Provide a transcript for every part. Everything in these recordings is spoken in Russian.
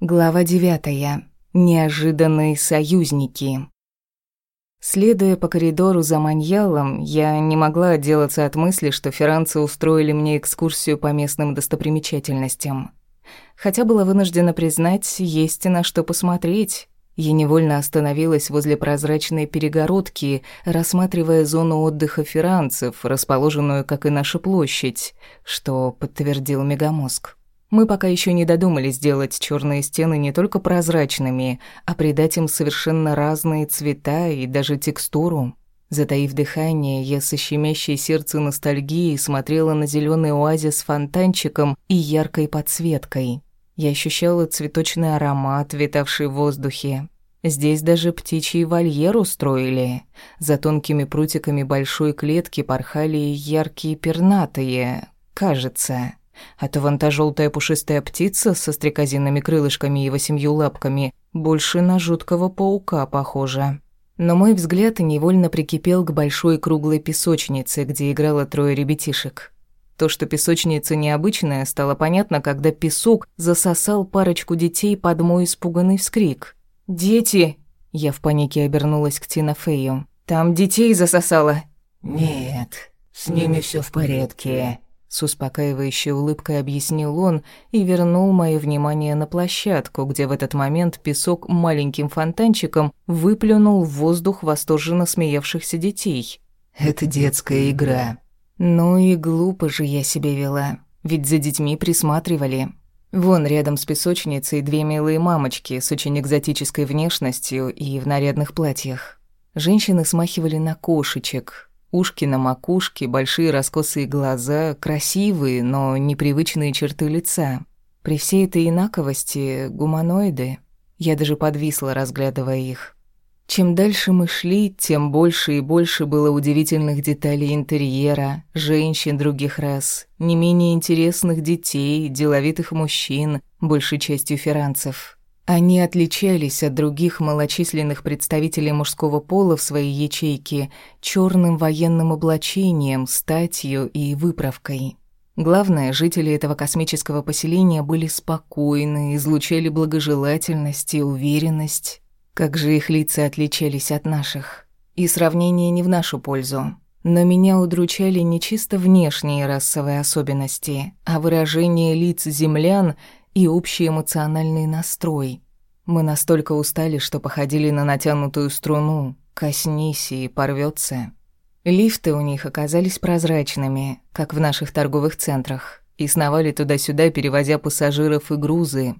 Глава девятая. Неожиданные союзники. Следуя по коридору за маньялом, я не могла отделаться от мысли, что ферранцы устроили мне экскурсию по местным достопримечательностям. Хотя была вынуждена признать, есть на что посмотреть. Я невольно остановилась возле прозрачной перегородки, рассматривая зону отдыха ферранцев, расположенную, как и наша площадь, что подтвердил мегамозг. Мы пока еще не додумались сделать черные стены не только прозрачными, а придать им совершенно разные цвета и даже текстуру. Затаив дыхание, я со щемящей сердце ностальгией смотрела на зеленый оазис с фонтанчиком и яркой подсветкой. Я ощущала цветочный аромат, витавший в воздухе. Здесь даже птичий вольер устроили. За тонкими прутиками большой клетки порхали яркие пернатые, кажется. А то вон та желтая пушистая птица со стрекозинными крылышками и восемью лапками больше на жуткого паука похожа. Но мой взгляд невольно прикипел к большой круглой песочнице, где играло трое ребятишек. То, что песочница необычная, стало понятно, когда песок засосал парочку детей под мой испуганный вскрик. «Дети!» Я в панике обернулась к Тинафею. «Там детей засосало!» «Нет, с ними все в порядке», с успокаивающей улыбкой объяснил он и вернул мое внимание на площадку, где в этот момент песок маленьким фонтанчиком выплюнул в воздух восторженно смеявшихся детей. «Это детская игра». Ну и глупо же я себя вела, ведь за детьми присматривали. Вон рядом с песочницей две милые мамочки с очень экзотической внешностью и в нарядных платьях. Женщины смахивали на кошечек, Ушки на макушке, большие раскосые глаза, красивые, но непривычные черты лица. При всей этой инаковости гуманоиды. Я даже подвисла, разглядывая их. Чем дальше мы шли, тем больше и больше было удивительных деталей интерьера, женщин других рас, не менее интересных детей, деловитых мужчин, большей частью ферранцев. Они отличались от других малочисленных представителей мужского пола в своей ячейке черным военным облачением, статью и выправкой. Главное, жители этого космического поселения были спокойны, излучали благожелательность и уверенность. Как же их лица отличались от наших. И сравнение не в нашу пользу. Но меня удручали не чисто внешние расовые особенности, а выражение лиц землян и общий эмоциональный настрой. Мы настолько устали, что походили на натянутую струну. Коснись и порвётся. Лифты у них оказались прозрачными, как в наших торговых центрах, и сновали туда-сюда, перевозя пассажиров и грузы.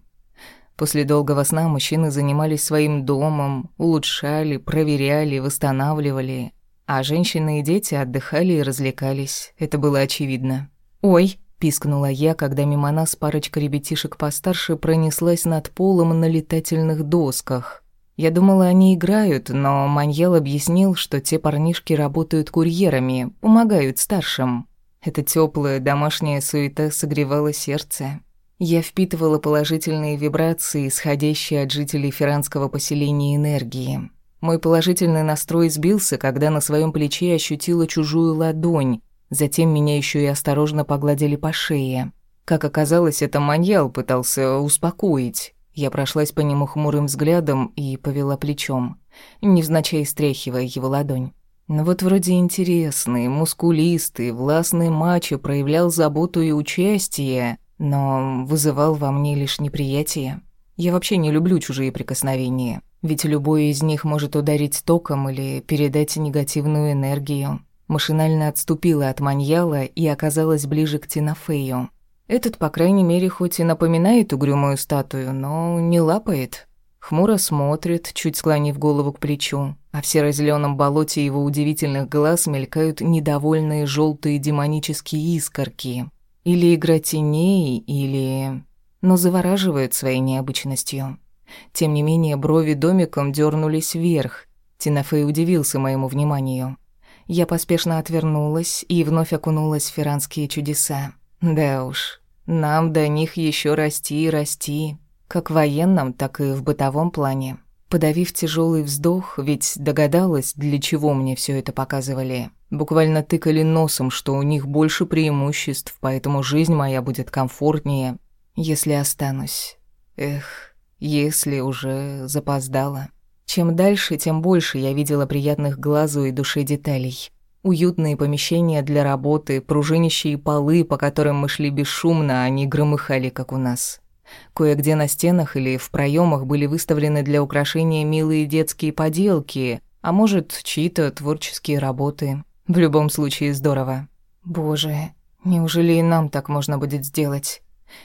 После долгого сна мужчины занимались своим домом, улучшали, проверяли, восстанавливали, а женщины и дети отдыхали и развлекались. Это было очевидно. «Ой!» Пискнула я, когда мимо нас парочка ребятишек постарше пронеслась над полом на летательных досках. Я думала, они играют, но Маньел объяснил, что те парнишки работают курьерами, помогают старшим. Эта теплая домашняя суета согревала сердце. Я впитывала положительные вибрации, исходящие от жителей ферранского поселения энергии. Мой положительный настрой сбился, когда на своем плече ощутила чужую ладонь, Затем меня еще и осторожно погладили по шее. Как оказалось, это маньял пытался успокоить. Я прошлась по нему хмурым взглядом и повела плечом, невзначай стряхивая его ладонь. Но вот вроде интересный, мускулистый, властный мачо проявлял заботу и участие, но вызывал во мне лишь неприятие. Я вообще не люблю чужие прикосновения, ведь любое из них может ударить током или передать негативную энергию. Машинально отступила от маньяла и оказалась ближе к Тинафею. Этот, по крайней мере, хоть и напоминает угрюмую статую, но не лапает. Хмуро смотрит, чуть склонив голову к плечу, а в серо-зелёном болоте его удивительных глаз мелькают недовольные желтые демонические искорки. Или игра теней, или... Но завораживают своей необычностью. Тем не менее, брови домиком дернулись вверх. Тинафей удивился моему вниманию. Я поспешно отвернулась и вновь окунулась в феранские чудеса. Да уж, нам до них еще расти и расти, как в военном, так и в бытовом плане. Подавив тяжелый вздох, ведь догадалась, для чего мне все это показывали. Буквально тыкали носом, что у них больше преимуществ, поэтому жизнь моя будет комфортнее, если останусь. Эх, если уже запоздала. Чем дальше, тем больше я видела приятных глазу и душе деталей. Уютные помещения для работы, пружинищие полы, по которым мы шли бесшумно, а не громыхали, как у нас. Кое-где на стенах или в проемах были выставлены для украшения милые детские поделки, а может, чьи-то творческие работы. В любом случае здорово. Боже, неужели и нам так можно будет сделать?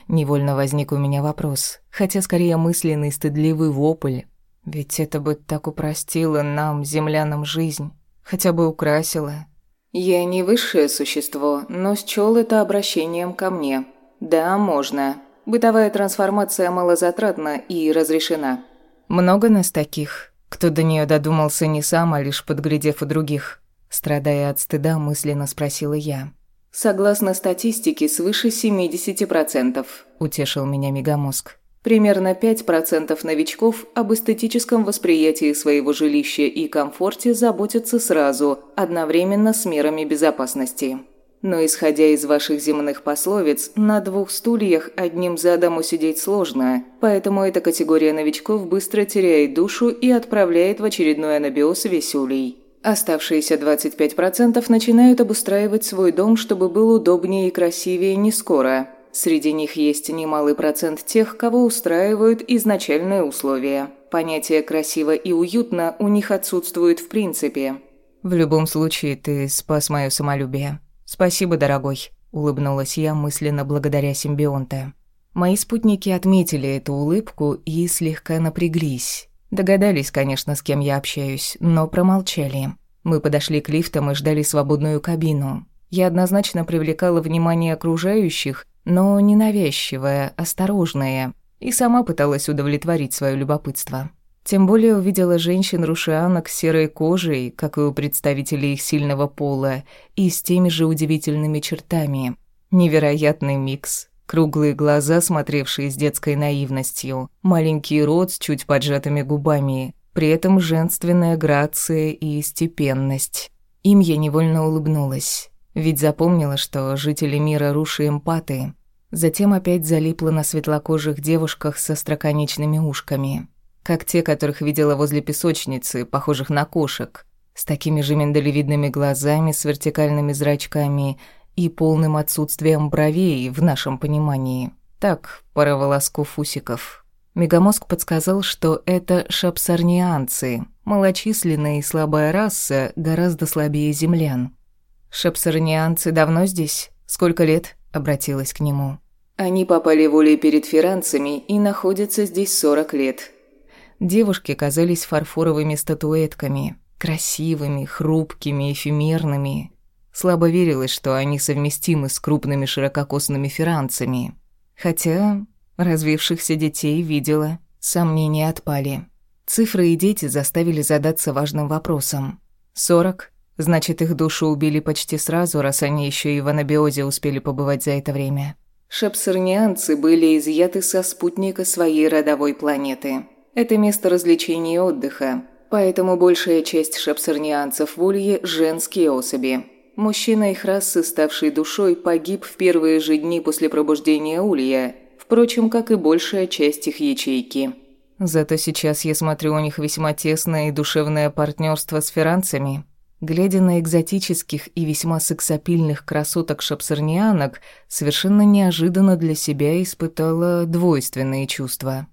Невольно возник у меня вопрос, хотя скорее мысленный стыдливый вопль. Ведь это бы так упростило нам, землянам, жизнь, хотя бы украсило. Я не высшее существо, но счёл это обращением ко мне. Да, можно. Бытовая трансформация малозатратна и разрешена. Много нас таких, кто до нее додумался не сам, а лишь подглядев у других. Страдая от стыда, мысленно спросила я. Согласно статистике, свыше 70%, утешил меня мегамозг. Примерно 5% новичков об эстетическом восприятии своего жилища и комфорте заботятся сразу, одновременно с мерами безопасности. Но исходя из ваших земных пословиц, на двух стульях одним задом усидеть сложно, поэтому эта категория новичков быстро теряет душу и отправляет в очередной анабиоз весюлей. Оставшиеся 25% начинают обустраивать свой дом, чтобы был удобнее и красивее не скоро. Среди них есть немалый процент тех, кого устраивают изначальные условия. Понятие «красиво» и «уютно» у них отсутствует в принципе. «В любом случае, ты спас моё самолюбие. Спасибо, дорогой», – улыбнулась я мысленно благодаря симбионта. Мои спутники отметили эту улыбку и слегка напряглись. Догадались, конечно, с кем я общаюсь, но промолчали. Мы подошли к лифтам и ждали свободную кабину. Я однозначно привлекала внимание окружающих, но ненавязчивая, осторожная, и сама пыталась удовлетворить свое любопытство. Тем более увидела женщин-рушианок с серой кожей, как и у представителей их сильного пола, и с теми же удивительными чертами. Невероятный микс. Круглые глаза, смотревшие с детской наивностью, маленький рот с чуть поджатыми губами, при этом женственная грация и степенность. Им я невольно улыбнулась, ведь запомнила, что жители мира руши эмпаты. Затем опять залипла на светлокожих девушках со строконечными ушками, как те, которых видела возле песочницы, похожих на кошек, с такими же миндалевидными глазами с вертикальными зрачками и полным отсутствием бровей в нашем понимании. Так, пара волосков усиков. Мегамозг подсказал, что это шапсарнианцы, малочисленная и слабая раса, гораздо слабее землян. «Шапсарнианцы давно здесь? Сколько лет?» – обратилась к нему. «Они попали волей перед фиранцами и находятся здесь сорок лет». Девушки казались фарфоровыми статуэтками, красивыми, хрупкими, эфемерными, Слабо верилось, что они совместимы с крупными ширококосными фиранцами. Хотя развившихся детей видела, сомнения отпали. Цифры и дети заставили задаться важным вопросом. Сорок? Значит, их душу убили почти сразу, раз они еще и в анабиозе успели побывать за это время. Шапсарнианцы были изъяты со спутника своей родовой планеты. Это место развлечений и отдыха, поэтому большая часть шапсарнианцев в Улье – женские особи. Мужчина их расы, ставший душой, погиб в первые же дни после пробуждения Улья, впрочем, как и большая часть их ячейки. Зато сейчас я смотрю у них весьма тесное и душевное партнерство с феранцами. Глядя на экзотических и весьма сексапильных красоток-шапсарнианок, совершенно неожиданно для себя испытала двойственные чувства.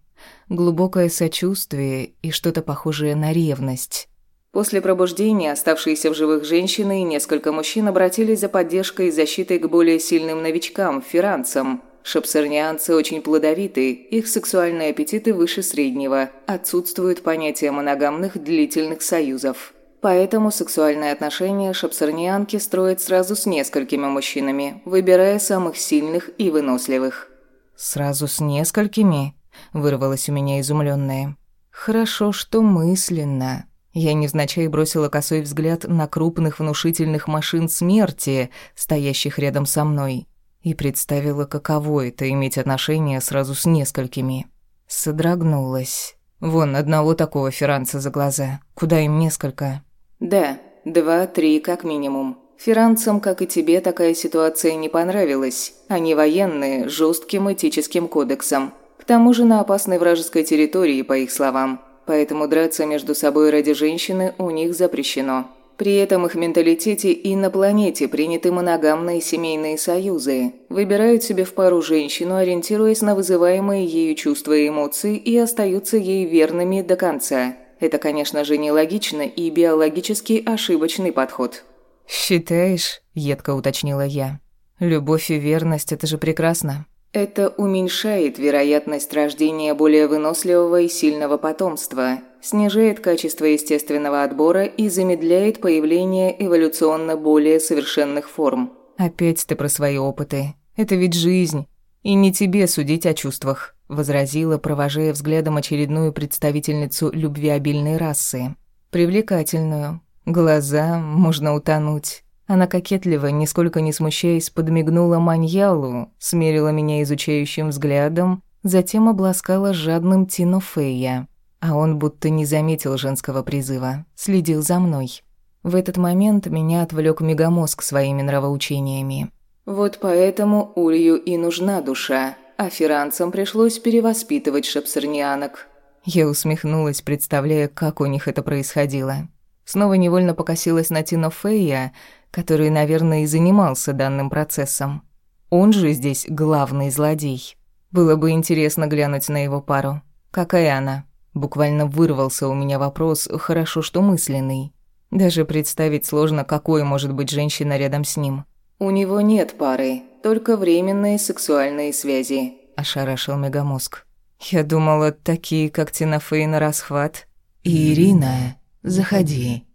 Глубокое сочувствие и что-то похожее на ревность. После пробуждения оставшиеся в живых женщины и несколько мужчин обратились за поддержкой и защитой к более сильным новичкам, фиранцам. Шапсернианцы очень плодовиты, их сексуальные аппетиты выше среднего, отсутствует понятие моногамных длительных союзов. Поэтому сексуальные отношения шапсернианки строят сразу с несколькими мужчинами, выбирая самых сильных и выносливых. «Сразу с несколькими?» – вырвалось у меня изумленное. «Хорошо, что мысленно». Я невзначай бросила косой взгляд на крупных внушительных машин смерти, стоящих рядом со мной, и представила, каково это иметь отношения сразу с несколькими. Содрогнулась. Вон, одного такого ферранца за глаза. Куда им несколько? Да, два-три как минимум. Ферранцам, как и тебе, такая ситуация не понравилась. Они военные, жестким этическим кодексом. тому же на опасной вражеской территории, по их словам. Поэтому драться между собой ради женщины у них запрещено. При этом их менталитете и на планете приняты моногамные семейные союзы. Выбирают себе в пару женщину, ориентируясь на вызываемые ею чувства и эмоции, и остаются ей верными до конца. Это, конечно же, нелогично и биологически ошибочный подход. «Считаешь?» – едко уточнила я. «Любовь и верность – это же прекрасно». Это уменьшает вероятность рождения более выносливого и сильного потомства, снижает качество естественного отбора и замедляет появление эволюционно более совершенных форм. «Опять ты про свои опыты. Это ведь жизнь. И не тебе судить о чувствах», – возразила, провожая взглядом очередную представительницу любвеобильной расы. «Привлекательную. Глаза, можно утонуть. Она кокетливо, нисколько не смущаясь, подмигнула Маньялу, смерила меня изучающим взглядом, затем обласкала жадным Тино Фея. А он будто не заметил женского призыва, следил за мной. В этот момент меня отвлек мегамозг своими нравоучениями. «Вот поэтому Улью и нужна душа, а фиранцам пришлось перевоспитывать шапсернианок». Я усмехнулась, представляя, как у них это происходило. Снова невольно покосилась на Тино Фея, который, наверное, и занимался данным процессом. Он же здесь главный злодей. Было бы интересно глянуть на его пару. Какая она? Буквально вырвался у меня вопрос, хорошо что мысленный. Даже представить сложно, какой может быть женщина рядом с ним. «У него нет пары, только временные сексуальные связи», – ошарашил мегамозг. «Я думала, такие, как Тинафей на расхват». «Ирина, заходи»,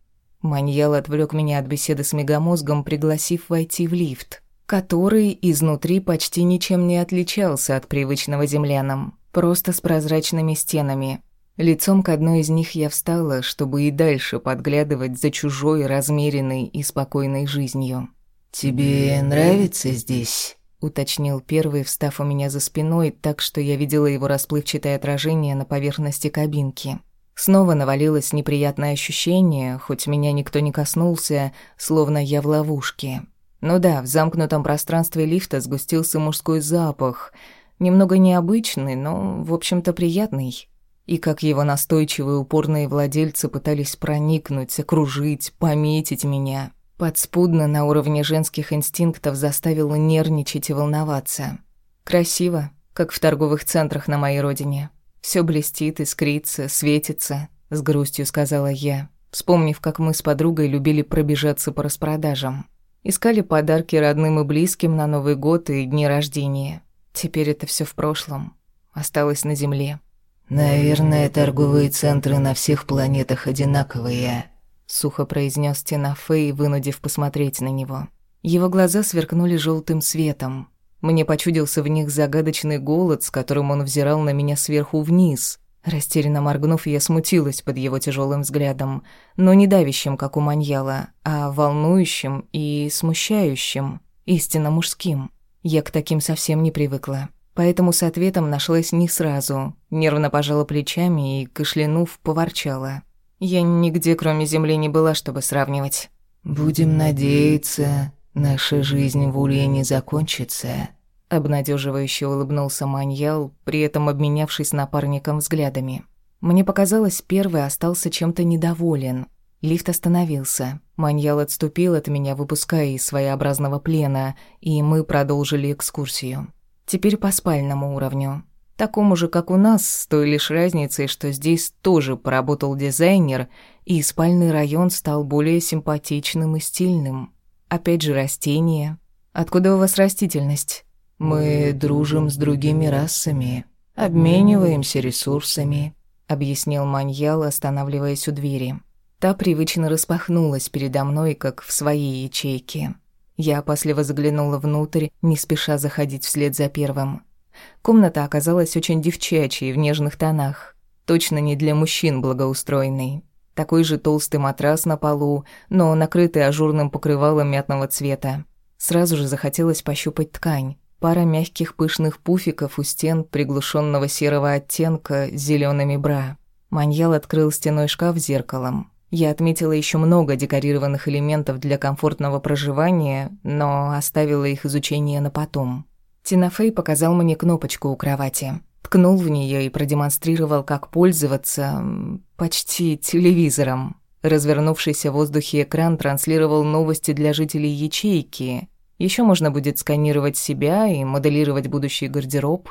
Маньял отвлек меня от беседы с мегамозгом, пригласив войти в лифт, который изнутри почти ничем не отличался от привычного землянам, просто с прозрачными стенами. Лицом к одной из них я встала, чтобы и дальше подглядывать за чужой, размеренной и спокойной жизнью. «Тебе нравится здесь?» — уточнил первый, встав у меня за спиной, так что я видела его расплывчатое отражение на поверхности кабинки. Снова навалилось неприятное ощущение, хоть меня никто не коснулся, словно я в ловушке. Ну да, в замкнутом пространстве лифта сгустился мужской запах, немного необычный, но, в общем-то, приятный. И как его настойчивые упорные владельцы пытались проникнуть, окружить, пометить меня. Подспудно на уровне женских инстинктов заставило нервничать и волноваться. Красиво, как в торговых центрах на моей родине. Все блестит, искрится, светится», — с грустью сказала я, вспомнив, как мы с подругой любили пробежаться по распродажам. Искали подарки родным и близким на Новый год и дни рождения. Теперь это все в прошлом. Осталось на земле. «Наверное, торговые центры на всех планетах одинаковые», — сухо произнес Тинафей, вынудив посмотреть на него. Его глаза сверкнули желтым светом. Мне почудился в них загадочный голод, с которым он взирал на меня сверху вниз. Растерянно моргнув, я смутилась под его тяжелым взглядом, но не давящим, как у маньяла, а волнующим и смущающим, истинно мужским. Я к таким совсем не привыкла. Поэтому с ответом нашлась не сразу. Нервно пожала плечами и, кашлянув, поворчала. Я нигде, кроме земли, не была, чтобы сравнивать. «Будем надеяться, наша жизнь в Улье не закончится», Обнадеживающе улыбнулся Маньял, при этом обменявшись напарником взглядами. Мне показалось, первый остался чем-то недоволен. Лифт остановился. Маньял отступил от меня, выпуская из своеобразного плена, и мы продолжили экскурсию. Теперь по спальному уровню. Такому же, как у нас, с той лишь разницей, что здесь тоже поработал дизайнер, и спальный район стал более симпатичным и стильным. Опять же растения. Откуда у вас растительность? «Мы дружим с другими расами, обмениваемся ресурсами», — объяснил Маньял, останавливаясь у двери. Та привычно распахнулась передо мной, как в своей ячейке. Я опасливо заглянула внутрь, не спеша заходить вслед за первым. Комната оказалась очень девчачьей, в нежных тонах. Точно не для мужчин благоустроенной. Такой же толстый матрас на полу, но накрытый ажурным покрывалом мятного цвета. Сразу же захотелось пощупать ткань. Пара мягких пышных пуфиков у стен приглушенного серого оттенка с зелеными бра. Маньял открыл стеной шкаф зеркалом. Я отметила еще много декорированных элементов для комфортного проживания, но оставила их изучение на потом. Тинафей показал мне кнопочку у кровати. Ткнул в нее и продемонстрировал, как пользоваться почти телевизором. Развернувшийся в воздухе экран транслировал новости для жителей ячейки. Еще можно будет сканировать себя и моделировать будущий гардероб.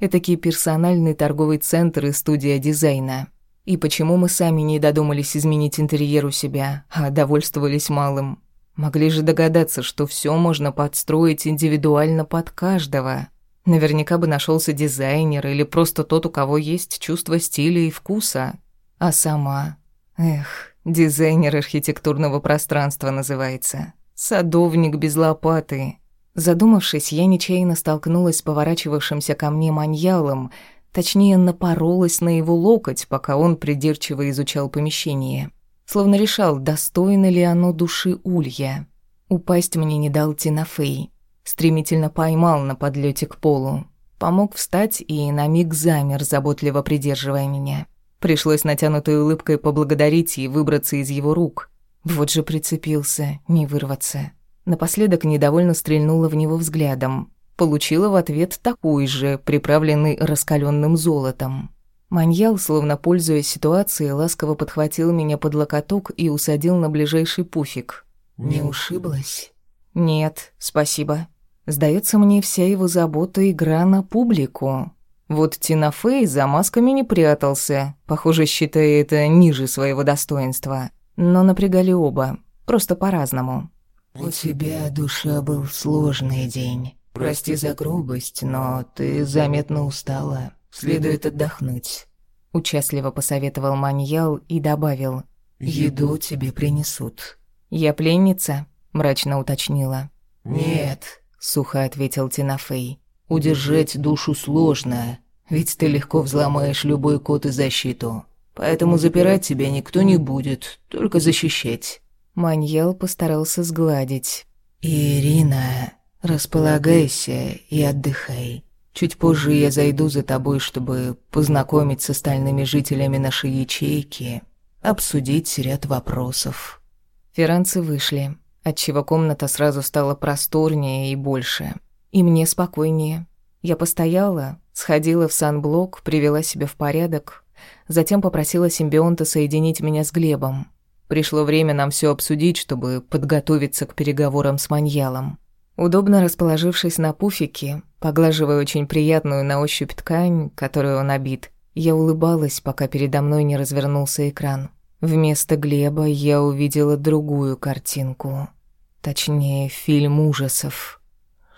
Этакий персональный торговый центр и студия дизайна. И почему мы сами не додумались изменить интерьер у себя, а довольствовались малым? Могли же догадаться, что все можно подстроить индивидуально под каждого. Наверняка бы нашелся дизайнер или просто тот, у кого есть чувство стиля и вкуса. А сама... Эх, дизайнер архитектурного пространства называется. Садовник без лопаты. Задумавшись, я нечаянно столкнулась с поворачивавшимся ко мне маньялом, точнее, напоролась на его локоть, пока он придирчиво изучал помещение словно решал, достойно ли оно души Улья. Упасть мне не дал Тинафей. Стремительно поймал на подлете к полу. Помог встать и на миг замер, заботливо придерживая меня. Пришлось натянутой улыбкой поблагодарить и выбраться из его рук. Вот же прицепился, не вырваться. Напоследок недовольно стрельнула в него взглядом. Получила в ответ такой же, приправленный раскаленным золотом. Маньял, словно пользуясь ситуацией, ласково подхватил меня под локоток и усадил на ближайший пуфик. «Не ушиблась?» «Нет, спасибо. Сдается мне вся его забота игра на публику. Вот Тинафей за масками не прятался, похоже, считая это ниже своего достоинства. Но напрягали оба, просто по-разному». «У тебя, душа, был сложный день. Прости за грубость, но ты заметно устала. Следует отдохнуть. Участливо посоветовал Маньял и добавил. «Еду тебе принесут». «Я пленница?» – мрачно уточнила. «Нет», – сухо ответил Тинафей. «Удержать душу сложно, ведь ты легко взломаешь любой код и защиту. Поэтому запирать тебя никто не будет, только защищать». Маньял постарался сгладить. «Ирина, располагайся и отдыхай. Чуть позже я зайду за тобой, чтобы познакомить с остальными жителями нашей ячейки, обсудить ряд вопросов». Ферранцы вышли, отчего комната сразу стала просторнее и больше. И мне спокойнее. Я постояла, сходила в санблок, привела себя в порядок, затем попросила симбионта соединить меня с Глебом. Пришло время нам все обсудить, чтобы подготовиться к переговорам с Маньялом. Удобно расположившись на пуфике, поглаживая очень приятную на ощупь ткань, которую он обит, я улыбалась, пока передо мной не развернулся экран. Вместо Глеба я увидела другую картинку. Точнее, фильм ужасов.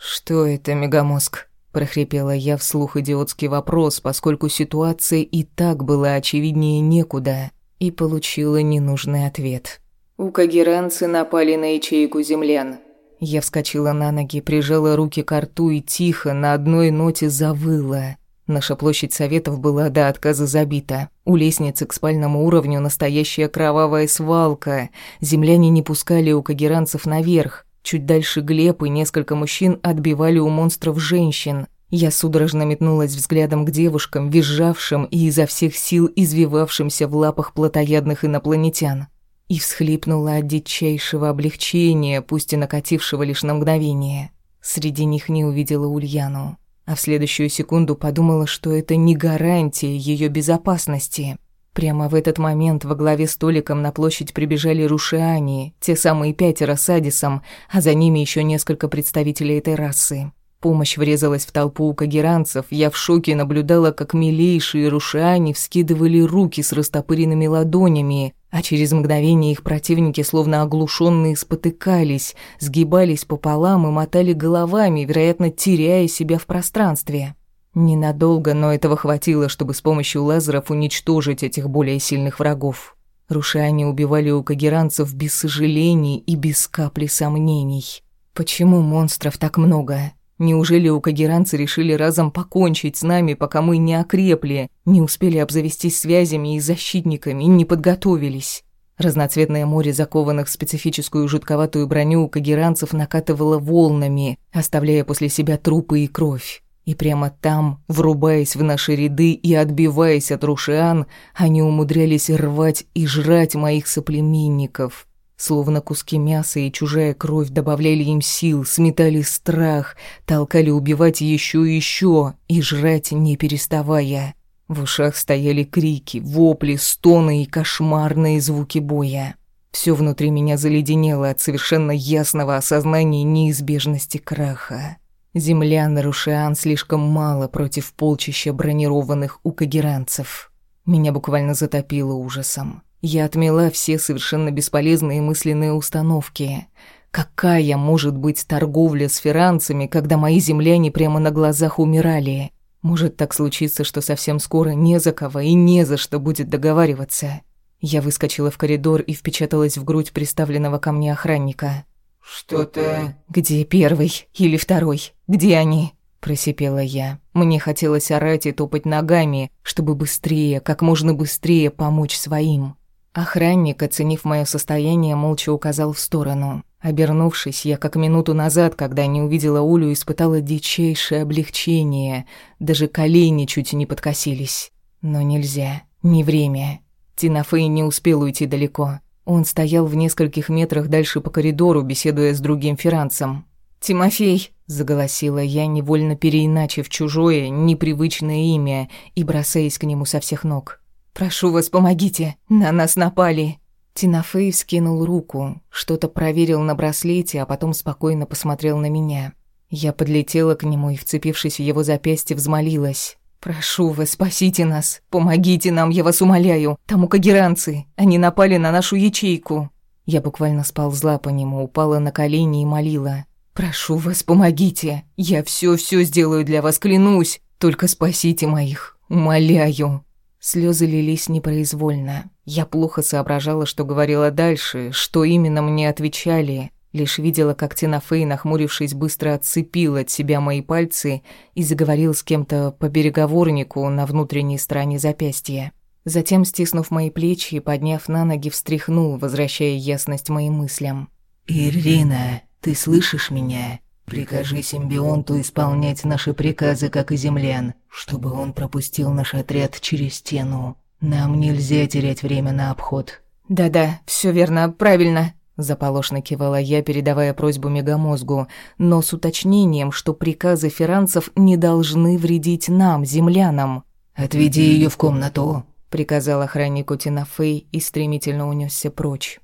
«Что это, мегамозг?» – прохрипела я вслух идиотский вопрос, поскольку ситуация и так была очевиднее некуда, и получила ненужный ответ. У кагеранцы напали на ячейку землян. Я вскочила на ноги, прижала руки к рту и тихо на одной ноте завыла. Наша площадь советов была до отказа забита. У лестницы к спальному уровню настоящая кровавая свалка. Земляне не пускали у кагеранцев наверх. Чуть дальше Глеб и несколько мужчин отбивали у монстров женщин. Я судорожно метнулась взглядом к девушкам, визжавшим и изо всех сил извивавшимся в лапах плотоядных инопланетян и всхлипнула от дичайшего облегчения, пусть и накатившего лишь на мгновение. Среди них не увидела Ульяну, а в следующую секунду подумала, что это не гарантия ее безопасности. Прямо в этот момент во главе столиком на площадь прибежали рушиане, те самые пятеро с Адисом, а за ними еще несколько представителей этой расы. Помощь врезалась в толпу кагеранцев, я в шоке наблюдала, как милейшие рушиане вскидывали руки с растопыренными ладонями, а через мгновение их противники, словно оглушенные, спотыкались, сгибались пополам и мотали головами, вероятно, теряя себя в пространстве. Ненадолго, но этого хватило, чтобы с помощью лазеров уничтожить этих более сильных врагов. Рушане убивали у кагеранцев без сожалений и без капли сомнений. Почему монстров так много? Неужели у кагеранцы решили разом покончить с нами, пока мы не окрепли, не успели обзавестись связями и защитниками, не подготовились? Разноцветное море закованных в специфическую жутковатую броню у кагеранцев накатывало волнами, оставляя после себя трупы и кровь. И прямо там, врубаясь в наши ряды и отбиваясь от рушиан, они умудрялись рвать и жрать моих соплеменников. Словно куски мяса и чужая кровь добавляли им сил, сметали страх, толкали убивать еще и еще и жрать не переставая. В ушах стояли крики, вопли, стоны и кошмарные звуки боя. Все внутри меня заледенело от совершенно ясного осознания неизбежности краха. Земля на Рушиан слишком мало против полчища бронированных укагеранцев. Меня буквально затопило ужасом. Я отмела все совершенно бесполезные мысленные установки. Какая может быть торговля с феранцами, когда мои земляне прямо на глазах умирали? Может так случиться, что совсем скоро не за кого и не за что будет договариваться. Я выскочила в коридор и впечаталась в грудь приставленного ко мне охранника. «Что-то...» «Где первый или второй? Где они?» Просипела я. Мне хотелось орать и топать ногами, чтобы быстрее, как можно быстрее помочь своим. Охранник, оценив мое состояние, молча указал в сторону. Обернувшись, я как минуту назад, когда не увидела Улю, испытала дичайшее облегчение. Даже колени чуть не подкосились. Но нельзя. Не время. Тинафей не успел уйти далеко. Он стоял в нескольких метрах дальше по коридору, беседуя с другим феранцем. «Тимофей!» – заголосила я, невольно переиначив чужое, непривычное имя и бросаясь к нему со всех ног. «Прошу вас, помогите! На нас напали!» Тинафей скинул руку, что-то проверил на браслете, а потом спокойно посмотрел на меня. Я подлетела к нему и, вцепившись в его запястье, взмолилась. «Прошу вас, спасите нас! Помогите нам, я вас умоляю! Там укагеранцы! Они напали на нашу ячейку!» Я буквально сползла по нему, упала на колени и молила. «Прошу вас, помогите! Я все-все сделаю для вас, клянусь! Только спасите моих! Умоляю!» Слезы лились непроизвольно. Я плохо соображала, что говорила дальше, что именно мне отвечали. Лишь видела, как Тинафей, нахмурившись, быстро отцепил от себя мои пальцы и заговорил с кем-то по переговорнику на внутренней стороне запястья. Затем, стиснув мои плечи и подняв на ноги, встряхнул, возвращая ясность моим мыслям. «Ирина, ты слышишь меня? Прикажи симбионту исполнять наши приказы, как и землян, чтобы он пропустил наш отряд через стену. Нам нельзя терять время на обход». «Да-да, все верно, правильно», – заполошно кивала я, передавая просьбу мегамозгу, но с уточнением, что приказы феранцев не должны вредить нам, землянам. «Отведи ее в комнату», – приказал охраннику Тинафей и стремительно унесся прочь.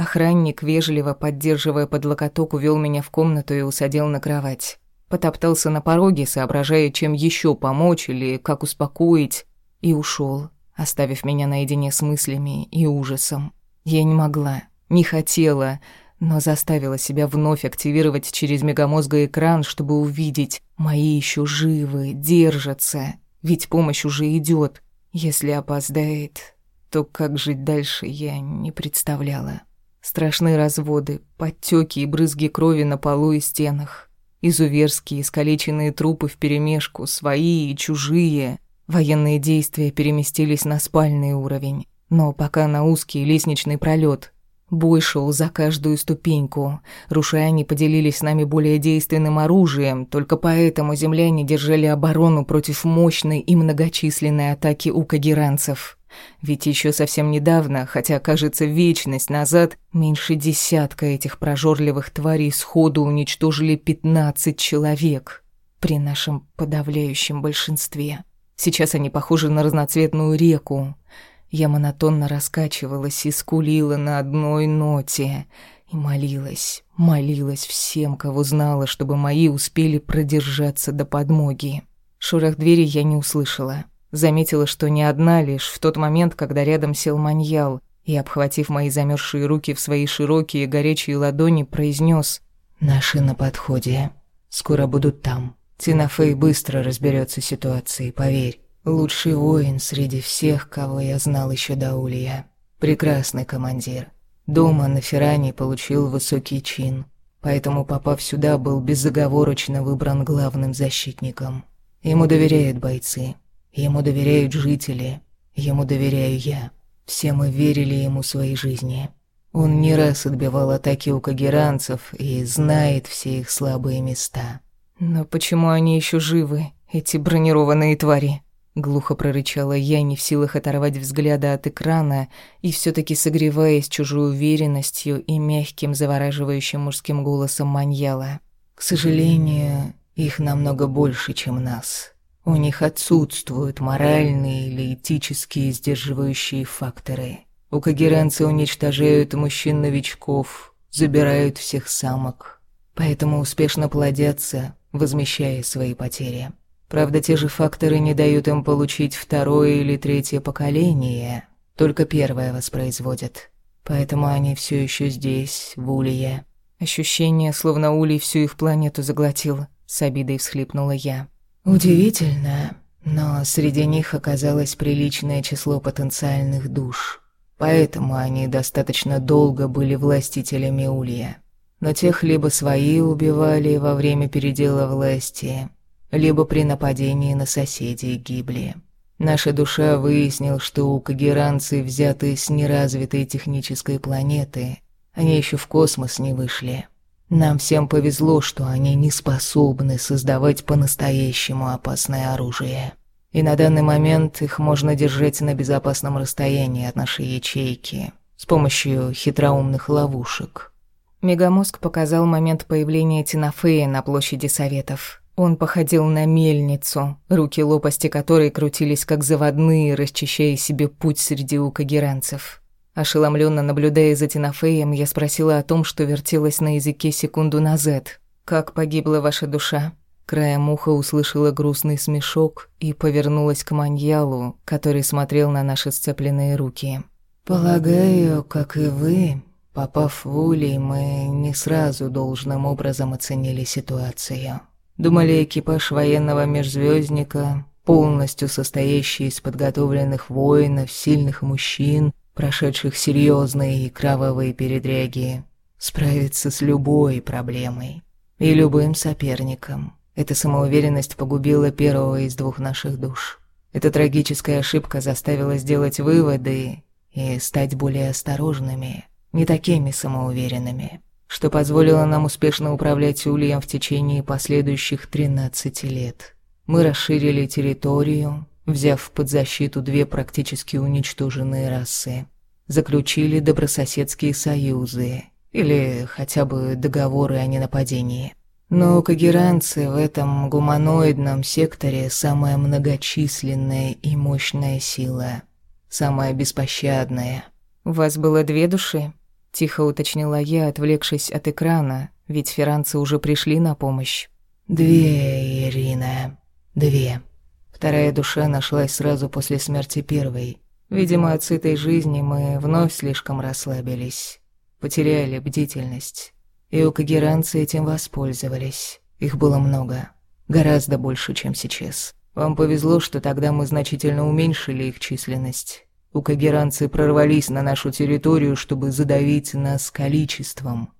Охранник, вежливо поддерживая под локоток, увел меня в комнату и усадил на кровать. Потоптался на пороге, соображая, чем еще помочь или как успокоить, и ушел, оставив меня наедине с мыслями и ужасом. Я не могла, не хотела, но заставила себя вновь активировать через мегамозга экран, чтобы увидеть, мои еще живы, держатся, ведь помощь уже идет. Если опоздает, то как жить дальше, я не представляла. Страшные разводы, подтеки и брызги крови на полу и стенах. Изуверские, искалеченные трупы вперемешку, свои и чужие. Военные действия переместились на спальный уровень, но пока на узкий лестничный пролет. Бой шел за каждую ступеньку. Рушаяне поделились с нами более действенным оружием, только поэтому земляне держали оборону против мощной и многочисленной атаки укагеранцев. Ведь еще совсем недавно, хотя, кажется, вечность назад, меньше десятка этих прожорливых тварей сходу уничтожили пятнадцать человек при нашем подавляющем большинстве. Сейчас они похожи на разноцветную реку. Я монотонно раскачивалась и скулила на одной ноте и молилась, молилась всем, кого знала, чтобы мои успели продержаться до подмоги. Шорох двери я не услышала. Заметила, что не одна лишь в тот момент, когда рядом сел маньял, и, обхватив мои замерзшие руки в свои широкие горячие ладони, произнес: «Наши на подходе. Скоро будут там. Тинафей быстро разберется с ситуацией, поверь. Лучший воин среди всех, кого я знал еще до Улья. Прекрасный командир. Дома на Ферране получил высокий чин, поэтому, попав сюда, был безоговорочно выбран главным защитником. Ему доверяют бойцы, Ему доверяют жители, ему доверяю я. Все мы верили ему своей жизни. Он не раз отбивал атаки у кагеранцев и знает все их слабые места. Но почему они еще живы, эти бронированные твари? Глухо прорычала я, не в силах оторвать взгляда от экрана и все таки согреваясь чужой уверенностью и мягким, завораживающим мужским голосом маньяла. «К сожалению, их намного больше, чем нас. У них отсутствуют моральные или этические сдерживающие факторы. У когеранцы уничтожают мужчин-новичков, забирают всех самок, поэтому успешно плодятся, возмещая свои потери». Правда, те же факторы не дают им получить второе или третье поколение, только первое воспроизводят. Поэтому они все еще здесь, в Улье. Ощущение, словно Улей всю их планету заглотил, с обидой всхлипнула я. Удивительно, но среди них оказалось приличное число потенциальных душ. Поэтому они достаточно долго были властителями Улья. Но тех либо свои убивали во время передела власти, либо при нападении на соседей гибли. Наша душа выяснил, что у кагеранцы взяты с неразвитой технической планеты. Они еще в космос не вышли. Нам всем повезло, что они не способны создавать по-настоящему опасное оружие. И на данный момент их можно держать на безопасном расстоянии от нашей ячейки с помощью хитроумных ловушек. Мегамозг показал момент появления Тинафея на площади Советов. Он походил на мельницу, руки лопасти которой крутились как заводные, расчищая себе путь среди укагеранцев. Ошеломленно наблюдая за Тинафеем, я спросила о том, что вертелось на языке секунду назад. «Как погибла ваша душа?» Краем уха услышала грустный смешок и повернулась к Маньялу, который смотрел на наши сцепленные руки. «Полагаю, как и вы, попав в улей, мы не сразу должным образом оценили ситуацию». Думали, экипаж военного межзвездника, полностью состоящий из подготовленных воинов, сильных мужчин, прошедших серьезные и кровавые передряги, справится с любой проблемой и любым соперником. Эта самоуверенность погубила первого из двух наших душ. Эта трагическая ошибка заставила сделать выводы и стать более осторожными, не такими самоуверенными что позволило нам успешно управлять Ульем в течение последующих 13 лет. Мы расширили территорию, взяв под защиту две практически уничтоженные расы. Заключили добрососедские союзы, или хотя бы договоры о ненападении. Но кагеранцы в этом гуманоидном секторе самая многочисленная и мощная сила, самая беспощадная. «У вас было две души?» Тихо уточнила я, отвлекшись от экрана, ведь ферранцы уже пришли на помощь. «Две, Ирина, две. Вторая душа нашлась сразу после смерти первой. Видимо, от сытой жизни мы вновь слишком расслабились, потеряли бдительность. И у кагеранцы этим воспользовались. Их было много, гораздо больше, чем сейчас. Вам повезло, что тогда мы значительно уменьшили их численность. Укагеранцы прорвались на нашу территорию, чтобы задавить нас количеством.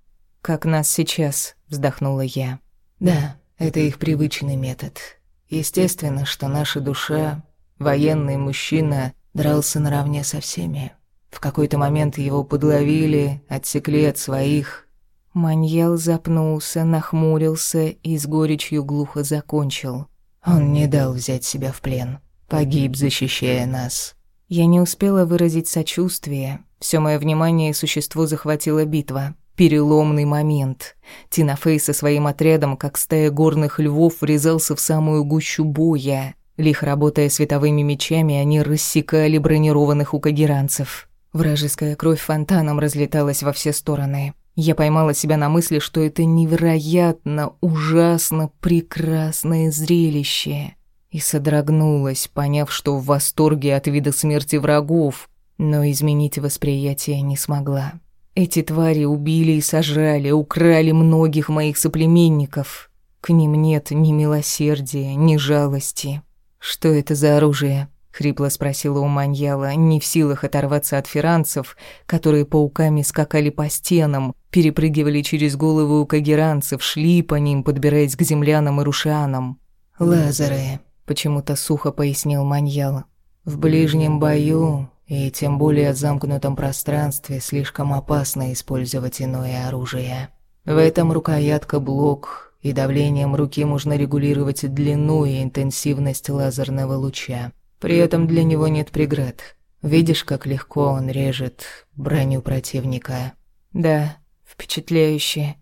«Как нас сейчас», — вздохнула я. «Да, это их привычный метод. Естественно, что наша душа, военный мужчина, дрался наравне со всеми. В какой-то момент его подловили, отсекли от своих». Маньял запнулся, нахмурился и с горечью глухо закончил. «Он не дал взять себя в плен. Погиб, защищая нас». Я не успела выразить сочувствие. Все мое внимание и существо захватила битва. Переломный момент. Тинафей со своим отрядом, как стая горных львов, врезался в самую гущу боя. Лихо работая световыми мечами, они рассекали бронированных укагеранцев. Вражеская кровь фонтаном разлеталась во все стороны. Я поймала себя на мысли, что это невероятно, ужасно прекрасное зрелище и содрогнулась, поняв, что в восторге от вида смерти врагов, но изменить восприятие не смогла. Эти твари убили и сожрали, украли многих моих соплеменников. К ним нет ни милосердия, ни жалости. «Что это за оружие?» — хрипло спросила у Маньяла, не в силах оторваться от фиранцев, которые пауками скакали по стенам, перепрыгивали через головы у кагеранцев, шли по ним, подбираясь к землянам и рушанам. «Лазеры», почему-то сухо пояснил Маньял. В ближнем бою и тем более в замкнутом пространстве слишком опасно использовать иное оружие. В этом рукоятка блок, и давлением руки можно регулировать длину и интенсивность лазерного луча. При этом для него нет преград. Видишь, как легко он режет броню противника? Да, впечатляюще.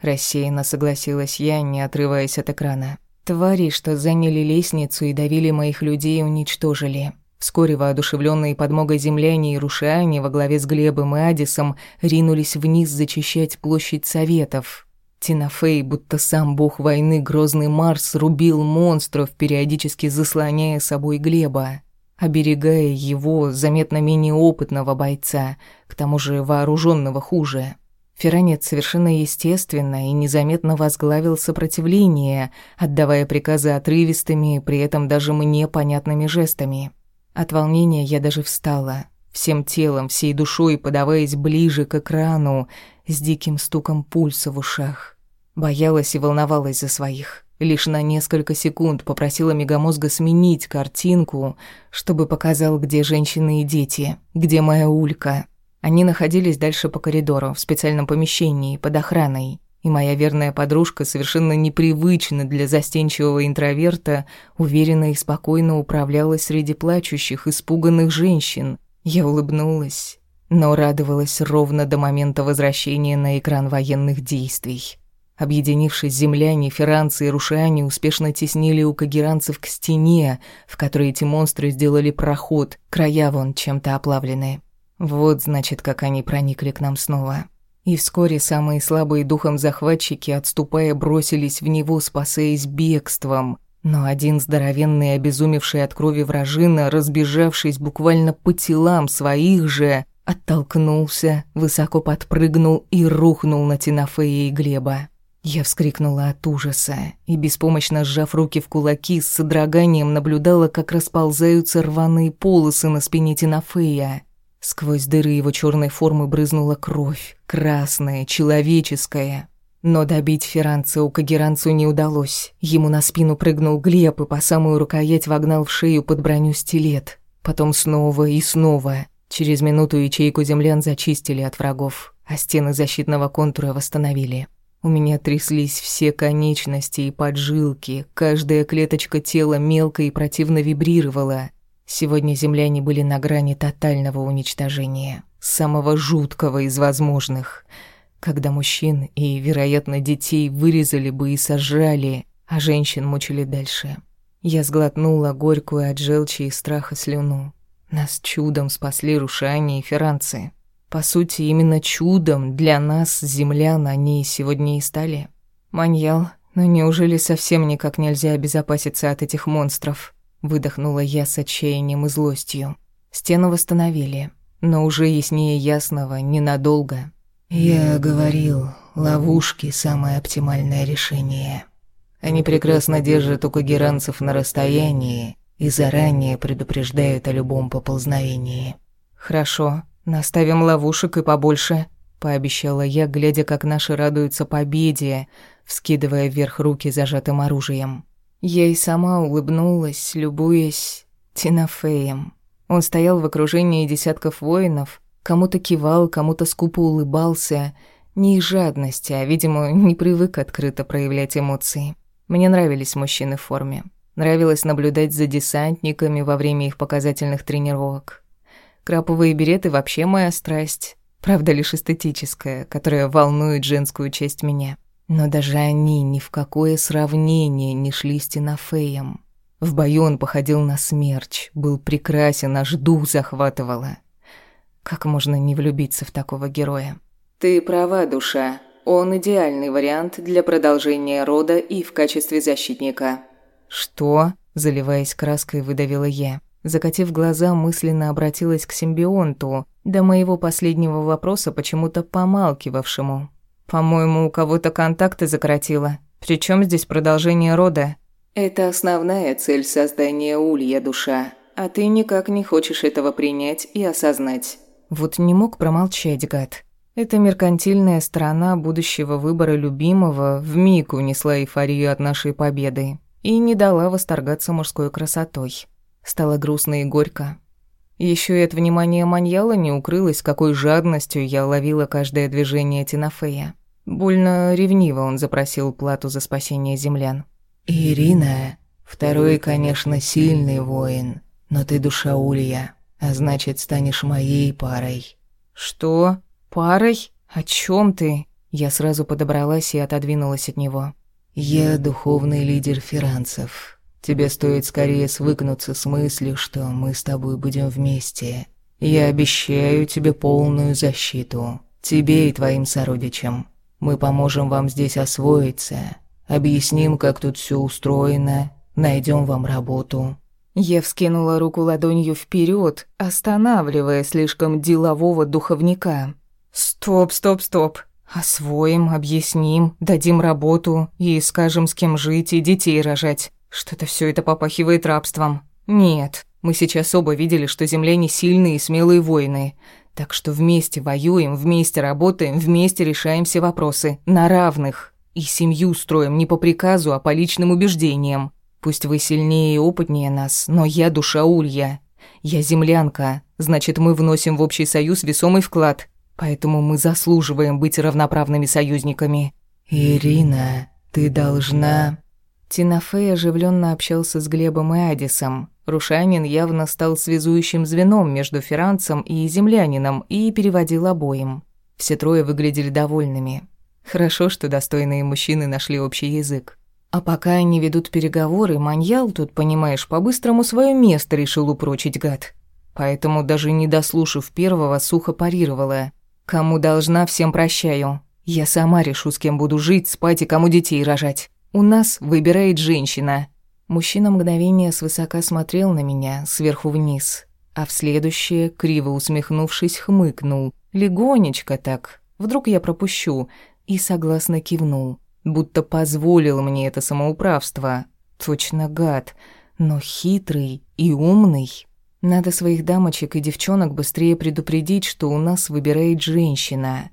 Рассеянно согласилась я, не отрываясь от экрана. Твари, что заняли лестницу и давили моих людей, уничтожили. Вскоре воодушевленные подмогой земляне и рушане во главе с Глебом и Адисом ринулись вниз зачищать площадь Советов. Тинафей, будто сам бог войны Грозный Марс, рубил монстров, периодически заслоняя собой Глеба, оберегая его, заметно менее опытного бойца, к тому же вооруженного хуже. Феранец совершенно естественно и незаметно возглавил сопротивление, отдавая приказы отрывистыми, при этом даже мне понятными жестами. От волнения я даже встала, всем телом, всей душой подаваясь ближе к экрану, с диким стуком пульса в ушах. Боялась и волновалась за своих. Лишь на несколько секунд попросила мегамозга сменить картинку, чтобы показал, где женщины и дети, где моя улька. Они находились дальше по коридору, в специальном помещении, под охраной. И моя верная подружка, совершенно непривычно для застенчивого интроверта, уверенно и спокойно управлялась среди плачущих, испуганных женщин. Я улыбнулась, но радовалась ровно до момента возвращения на экран военных действий. Объединившись, земляне, ферранцы и рушане успешно теснили у кагеранцев к стене, в которой эти монстры сделали проход, края вон чем-то оплавленные. Вот, значит, как они проникли к нам снова. И вскоре самые слабые духом захватчики, отступая, бросились в него, спасаясь бегством. Но один здоровенный, обезумевший от крови вражина, разбежавшись буквально по телам своих же, оттолкнулся, высоко подпрыгнул и рухнул на Тинафея и Глеба. Я вскрикнула от ужаса и, беспомощно сжав руки в кулаки, с содроганием наблюдала, как расползаются рваные полосы на спине Тинафея. Сквозь дыры его черной формы брызнула кровь, красная, человеческая. Но добить Ферранца у Кагеранцу не удалось. Ему на спину прыгнул Глеб и по самую рукоять вогнал в шею под броню стилет. Потом снова и снова. Через минуту ячейку землян зачистили от врагов, а стены защитного контура восстановили. У меня тряслись все конечности и поджилки, каждая клеточка тела мелко и противно вибрировала. Сегодня земляне были на грани тотального уничтожения, самого жуткого из возможных, когда мужчин и, вероятно, детей вырезали бы и сожрали, а женщин мучили дальше. Я сглотнула горькую от желчи и страха слюну. Нас чудом спасли Рушане и Ферранцы. По сути, именно чудом для нас, землян, они сегодня и стали. Маньял, но неужели совсем никак нельзя обезопаситься от этих монстров? Выдохнула я с отчаянием и злостью. Стену восстановили, но уже яснее ясного ненадолго. «Я говорил, ловушки – самое оптимальное решение. Они прекрасно держат у когеранцев на расстоянии и заранее предупреждают о любом поползновении». «Хорошо, наставим ловушек и побольше», – пообещала я, глядя, как наши радуются победе, вскидывая вверх руки зажатым оружием. Я и сама улыбнулась, любуясь Тинафеем. Он стоял в окружении десятков воинов, кому-то кивал, кому-то скупо улыбался, не из жадности, а, видимо, не привык открыто проявлять эмоции. Мне нравились мужчины в форме. Нравилось наблюдать за десантниками во время их показательных тренировок. Краповые береты вообще моя страсть, правда лишь эстетическая, которая волнует женскую часть меня. Но даже они ни в какое сравнение не шли с Тинафеем. В бою он походил на смерч, был прекрасен, аж дух захватывало. Как можно не влюбиться в такого героя? Ты права, душа. Он идеальный вариант для продолжения рода и в качестве защитника. Что? Заливаясь краской, выдавила я. Закатив глаза, мысленно обратилась к симбионту, до моего последнего вопроса почему-то помалкивавшему. По-моему, у кого-то контакты закоротило. Причем здесь продолжение рода? Это основная цель создания улья, душа. А ты никак не хочешь этого принять и осознать. Вот не мог промолчать, гад. Эта меркантильная сторона будущего выбора любимого вмиг унесла эйфорию от нашей победы и не дала восторгаться мужской красотой. Стало грустно и горько. Еще и от внимания маньяла не укрылось, какой жадностью я ловила каждое движение Тинафея. Больно ревниво он запросил плату за спасение землян. «Ирина, второй, конечно, сильный воин, Но ты душа Улья, а значит, станешь моей парой». «Что? Парой? О чем ты?» Я сразу подобралась и отодвинулась от него. «Я духовный лидер фиранцев. Тебе стоит скорее свыкнуться с мыслью, что мы с тобой будем вместе. Я обещаю тебе полную защиту. Тебе и твоим сородичам. Мы поможем вам здесь освоиться. Объясним, как тут все устроено. Найдем вам работу». Я вскинула руку ладонью вперед, останавливая слишком делового духовника. «Стоп, стоп, стоп. Освоим, объясним, дадим работу и скажем, с кем жить и детей рожать. Что-то все это попахивает рабством. Нет, мы сейчас оба видели, что земляне сильные и смелые воины. Так что вместе воюем, вместе работаем, вместе решаем все вопросы. На равных. И семью строим не по приказу, а по личным убеждениям. Пусть вы сильнее и опытнее нас, но я душа Улья. Я землянка, значит, мы вносим в общий союз весомый вклад. Поэтому мы заслуживаем быть равноправными союзниками. Ирина, ты должна... Тинафей оживленно общался с Глебом и Адисом. Рушанин явно стал связующим звеном между Ферранцем и землянином и переводил обоим. Все трое выглядели довольными. Хорошо, что достойные мужчины нашли общий язык. А пока они ведут переговоры, Маньял тут, понимаешь, по-быстрому свое место решил упрочить гад. Поэтому, даже не дослушав первого, сухо парировала. Кому должна, всем прощаю. Я сама решу, с кем буду жить, спать и кому детей рожать. У нас выбирает женщина. Мужчина мгновение свысока смотрел на меня, сверху вниз, а в следующее, криво усмехнувшись, хмыкнул. Легонечко так. Вдруг я пропущу. И согласно кивнул. Будто позволил мне это самоуправство. Точно гад. Но хитрый и умный. Надо своих дамочек и девчонок быстрее предупредить, что у нас выбирает женщина.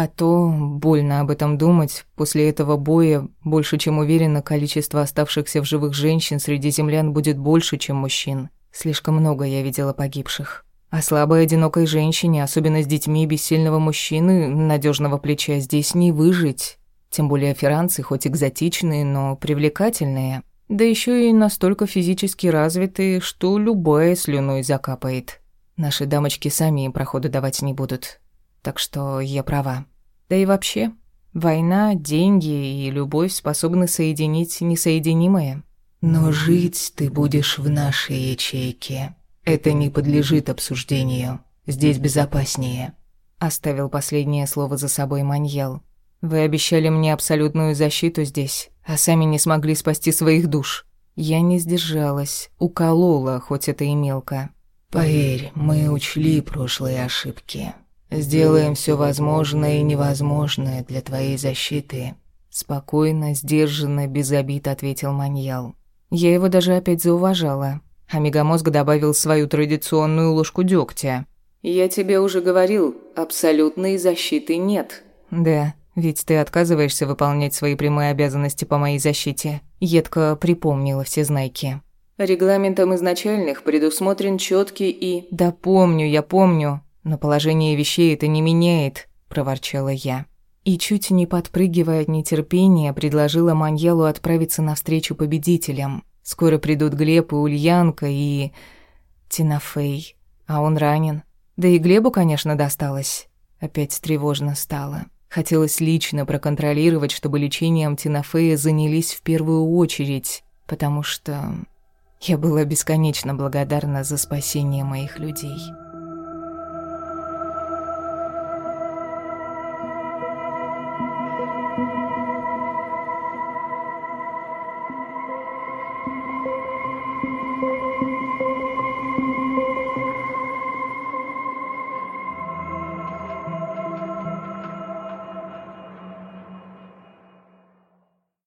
А то, больно об этом думать, после этого боя, больше чем уверенно, количество оставшихся в живых женщин среди землян будет больше, чем мужчин. Слишком много я видела погибших. А слабой одинокой женщине, особенно с детьми без сильного мужчины, надежного плеча, здесь не выжить. Тем более фиранцы, хоть экзотичные, но привлекательные. Да еще и настолько физически развитые, что любая слюной закапает. Наши дамочки сами им проходу давать не будут. Так что я права. Да и вообще, война, деньги и любовь способны соединить несоединимое. Но жить ты будешь в нашей ячейке. Это не подлежит обсуждению. Здесь безопаснее. Оставил последнее слово за собой Маньял. Вы обещали мне абсолютную защиту здесь, а сами не смогли спасти своих душ. Я не сдержалась, уколола, хоть это и мелко. Поверь, мы учли прошлые ошибки. Сделаем все возможное и невозможное для твоей защиты. Спокойно, сдержанно, без обид ответил Маньял. Я его даже опять зауважала. А мегамозг добавил свою традиционную ложку дегтя. «Я тебе уже говорил, абсолютной защиты нет». «Да, ведь ты отказываешься выполнять свои прямые обязанности по моей защите. Едко припомнила все знайки. Регламентом изначальных предусмотрен четкий и... Да помню, я помню. Но положение вещей это не меняет, проворчала я. И чуть не подпрыгивая от нетерпения, предложила Маньелу отправиться навстречу победителям. Скоро придут Глеб и Ульянка и... Тинафей. А он ранен. Да и Глебу, конечно, досталось. Опять тревожно стало. Хотелось лично проконтролировать, чтобы лечением Тинафея занялись в первую очередь, потому что я была бесконечно благодарна за спасение моих людей.